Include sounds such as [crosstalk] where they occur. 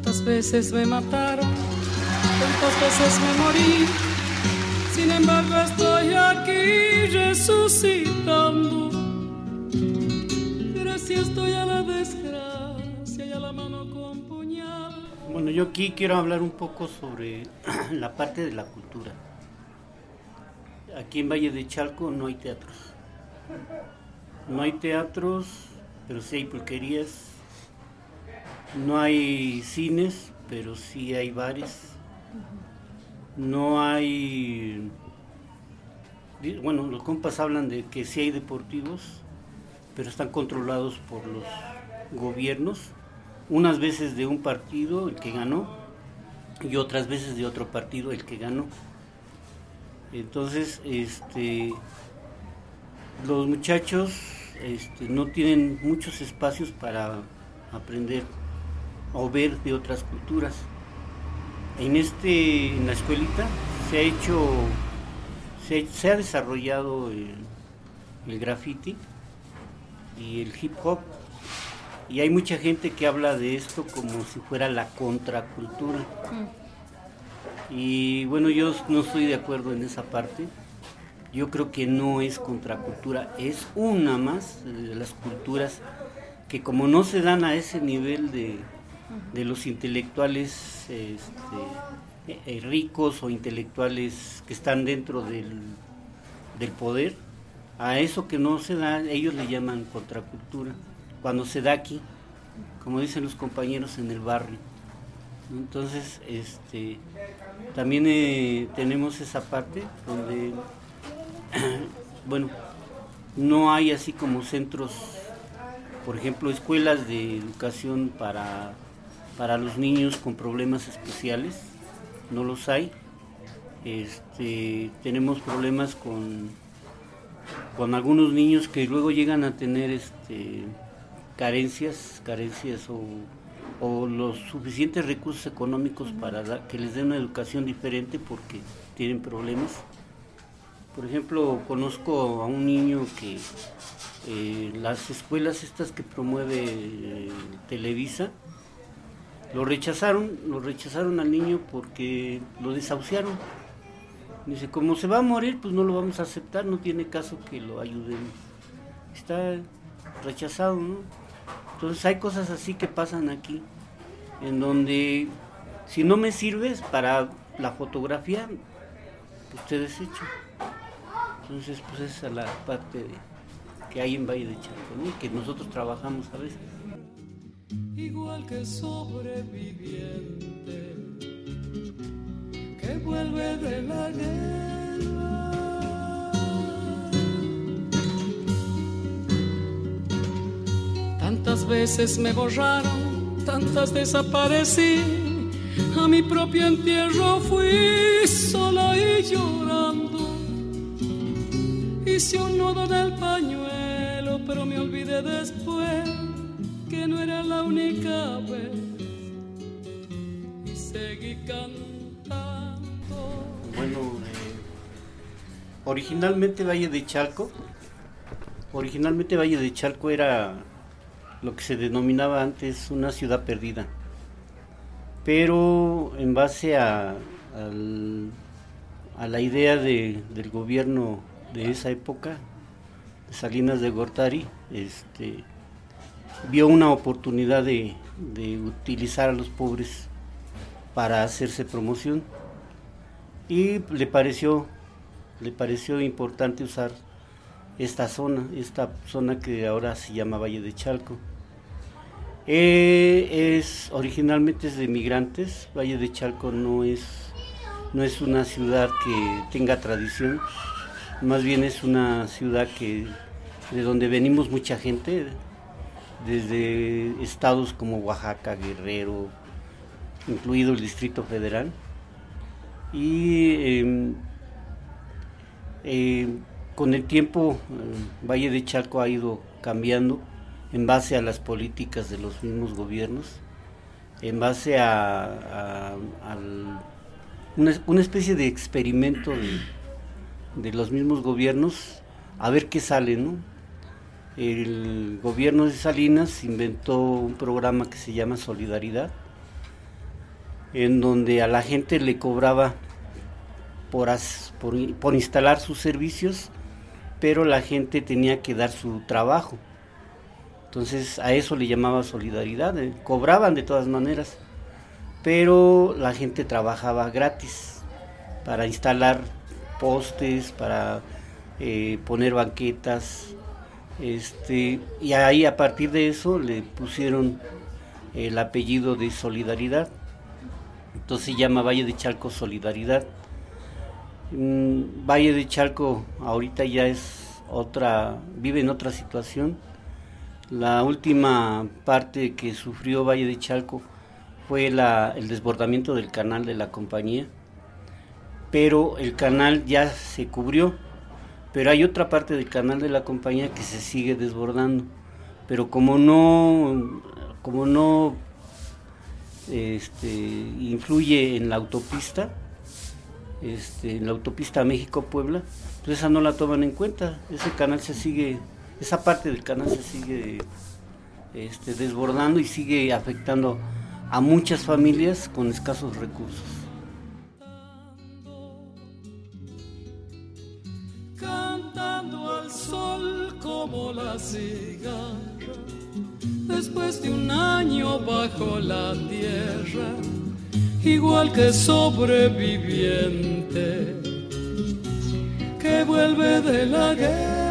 Tantas veces me mataron, tantas veces me morí. Sin embargo estoy aquí resucitando. Gracias estoy a la desgracia y a la mano con puñal. Bueno, yo aquí quiero hablar un poco sobre [clears throat] la parte de la cultura. Aquí en Valle de Chalco no hay teatros. No hay teatros, pero sí hay pulquerías. No hay cines, pero sí hay bares. No hay... Bueno, los compas hablan de que sí hay deportivos, pero están controlados por los gobiernos. Unas veces de un partido, el que ganó, y otras veces de otro partido, el que ganó. Entonces, este, los muchachos este, no tienen muchos espacios para aprender o ver de otras culturas. En este, en la escuelita se ha hecho, se, ha desarrollado el, el graffiti y el hip hop y hay mucha gente que habla de esto como si fuera la contracultura. Y bueno, yo no estoy de acuerdo en esa parte. Yo creo que no es contracultura, es una más de las culturas que como no se dan a ese nivel de, los intelectuales este, eh, ricos o intelectuales que están dentro del, del poder, a eso que no se da, ellos le llaman contracultura, cuando se da aquí, como dicen los compañeros en el barrio. Entonces, este, también eh, tenemos esa parte donde, [clears throat] bueno, no hay así como centros, por ejemplo, escuelas de educación para, para los niños con problemas especiales, no los hay. Este, tenemos problemas con, con algunos niños que luego llegan a tener este, carencias, carencias o o los suficientes recursos económicos para que les den una educación diferente porque tienen problemas. Por ejemplo, conozco a un niño que eh, las escuelas estas que promueve eh, Televisa, lo rechazaron, lo rechazaron al niño porque lo desahuciaron. Dice, como se va a morir, pues no lo vamos a aceptar, no tiene caso que lo ayudemos. Está rechazado, ¿no? Entonces hay cosas así que pasan aquí, en donde si no me sirves para la fotografía, pues te desecho. Entonces, pues esa es la parte que hay en Valle de Chalco, que nosotros trabajamos a veces. Igual que sobreviviente que vuelve de la guerra Tantas veces me borraron, tantas desaparecí. A mi propio entierro fui sola y llorando. Hice un nudo en el pañuelo, pero me olvidé después Bueno, eh, originalmente Valle de Chalco, originalmente Valle de Chalco era lo que se denominaba antes una ciudad perdida. Pero en base a, la idea de, del gobierno de esa época, Salinas de Gortari, este, vio una oportunidad de, de utilizar a los pobres para hacerse promoción. Y le pareció le pareció importante usar esta zona, esta zona que ahora se llama Valle de Chalco. Eh, es originalmente es de migrantes, Valle de Chalco no es, no es una ciudad que tenga tradición, más bien es una ciudad que de donde venimos mucha gente, desde estados como Oaxaca, Guerrero, incluido el Distrito Federal. Y em, em, con el tiempo Valle de Chalco ha ido cambiando en base a las políticas de los mismos gobiernos, en base a, una, especie de experimento de, los mismos gobiernos, a ver qué sale, ¿no? El gobierno de Salinas inventó un programa que se llama Solidaridad, en donde a la gente le cobraba por, por, instalar sus servicios, pero la gente tenía que dar su trabajo. Entonces a eso le llamaba solidaridad, eh, cobraban de todas maneras, pero la gente trabajaba gratis para instalar postes, para eh, poner banquetas, este, y ahí a partir de eso le pusieron el apellido de Solidaridad. Entonces se llama Valle de Chalco Solidaridad. Mm, Valle de Chalco ahorita ya es otra, vive en otra situación. La última parte que sufrió Valle de Chalco fue el desbordamiento del canal de la compañía, pero el canal ya se cubrió pero hay otra parte del canal de la compañía que se sigue desbordando. Pero como no, como no este, influye en la autopista, este, en la autopista México-Puebla, pues esa no la toman en cuenta. Ese canal se sigue, esa parte del canal se sigue este, desbordando y sigue afectando a muchas familias con escasos recursos. Como la cigarra, después de un año bajo la tierra, igual que sobreviviente que vuelve de la guerra